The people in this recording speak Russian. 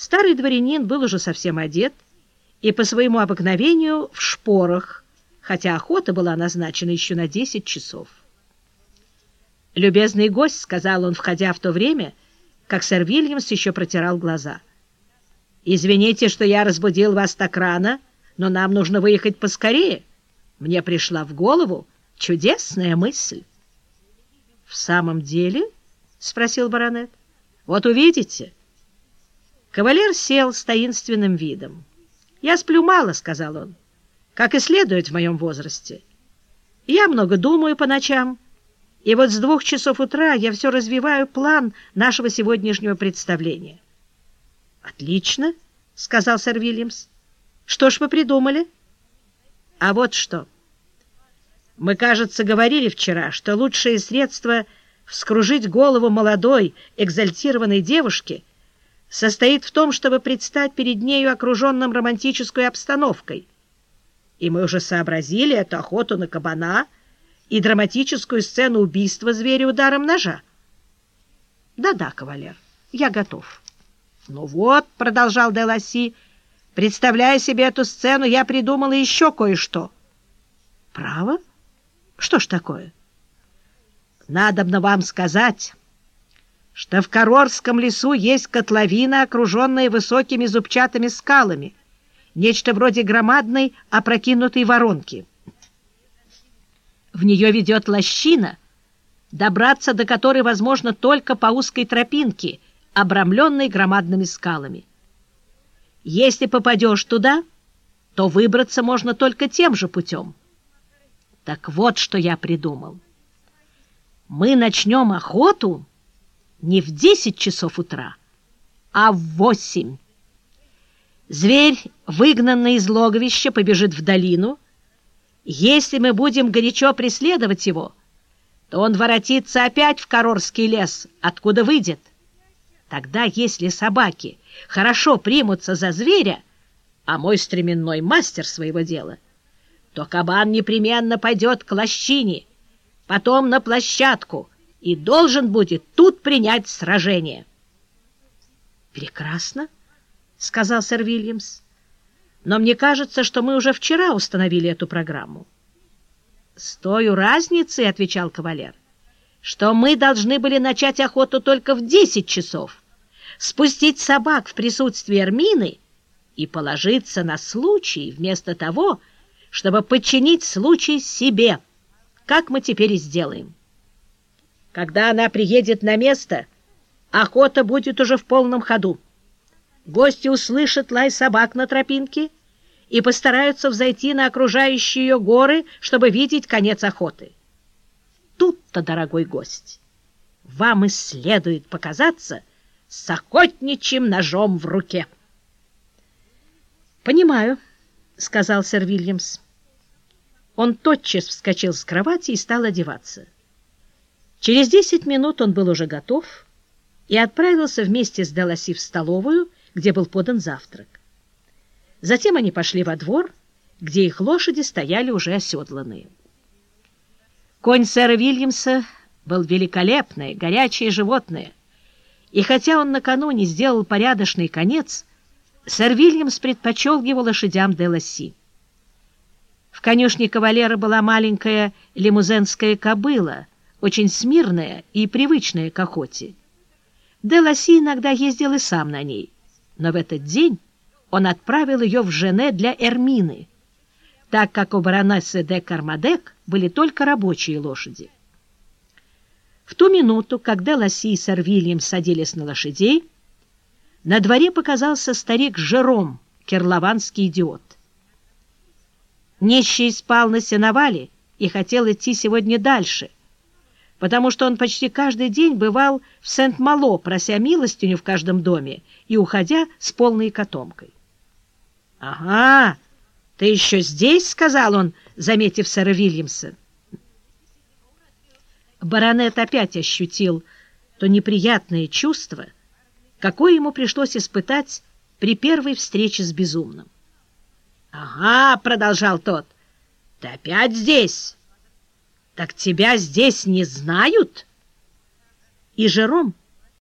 Старый дворянин был уже совсем одет и по своему обыкновению в шпорах, хотя охота была назначена еще на десять часов. «Любезный гость», — сказал он, входя в то время, как сэр Вильямс еще протирал глаза. «Извините, что я разбудил вас так рано, но нам нужно выехать поскорее. Мне пришла в голову чудесная мысль». «В самом деле?» — спросил баронет. «Вот увидите». Кавалер сел с таинственным видом. «Я сплю мало», — сказал он, — «как и следует в моем возрасте. Я много думаю по ночам, и вот с двух часов утра я все развиваю план нашего сегодняшнего представления». «Отлично», — сказал сэр Вильямс. «Что ж вы придумали?» «А вот что. Мы, кажется, говорили вчера, что лучшее средство вскружить голову молодой, экзальтированной девушке — состоит в том, чтобы предстать перед нею окруженным романтической обстановкой. И мы уже сообразили эту охоту на кабана и драматическую сцену убийства зверя ударом ножа. Да-да, кавалер, я готов. Ну вот, — продолжал Деласи, — представляя себе эту сцену, я придумала еще кое-что. Право? Что ж такое? Надобно вам сказать что в Корорском лесу есть котловина, окруженная высокими зубчатыми скалами, нечто вроде громадной опрокинутой воронки. В нее ведет лощина, добраться до которой возможно только по узкой тропинке, обрамленной громадными скалами. Если попадешь туда, то выбраться можно только тем же путем. Так вот, что я придумал. Мы начнем охоту не в десять часов утра, а в восемь. Зверь, выгнанный из логовища, побежит в долину. Если мы будем горячо преследовать его, то он воротится опять в Корорский лес, откуда выйдет. Тогда, если собаки хорошо примутся за зверя, а мой стременной мастер своего дела, то кабан непременно пойдет к лощине, потом на площадку, и должен будет тут принять сражение. «Прекрасно», — сказал сэр Вильямс. «Но мне кажется, что мы уже вчера установили эту программу». «С той разницей», — отвечал кавалер, — «что мы должны были начать охоту только в десять часов, спустить собак в присутствии Эрмины и положиться на случай вместо того, чтобы подчинить случай себе, как мы теперь и сделаем». Когда она приедет на место, охота будет уже в полном ходу. Гости услышат лай собак на тропинке и постараются взойти на окружающие ее горы, чтобы видеть конец охоты. Тут-то, дорогой гость, вам и следует показаться с охотничьим ножом в руке. «Понимаю», — сказал сэр Вильямс. Он тотчас вскочил с кровати и стал одеваться. Через десять минут он был уже готов и отправился вместе с Деласи в столовую, где был подан завтрак. Затем они пошли во двор, где их лошади стояли уже оседланные. Конь сэра Вильямса был великолепное, горячее животное, и хотя он накануне сделал порядочный конец, сэр Вильямс предпочел его лошадям Деласи. В конюшне кавалера была маленькая лимузенская кобыла, очень смирная и привычная к охоте. Деласи иногда ездил и сам на ней, но в этот день он отправил ее в Жене для Эрмины, так как у баронессы де Кармадек были только рабочие лошади. В ту минуту, когда Ласси и сэр Вильям садились на лошадей, на дворе показался старик Жером, керлованский идиот. Нищий спал на сеновале и хотел идти сегодня дальше — потому что он почти каждый день бывал в Сент-Мало, прося милостыню в каждом доме и уходя с полной котомкой. — Ага, ты еще здесь? — сказал он, заметив сэра Вильямса. Баронет опять ощутил то неприятное чувство, какое ему пришлось испытать при первой встрече с безумным. — Ага, — продолжал тот, — ты опять здесь? Так тебя здесь не знают? И Жером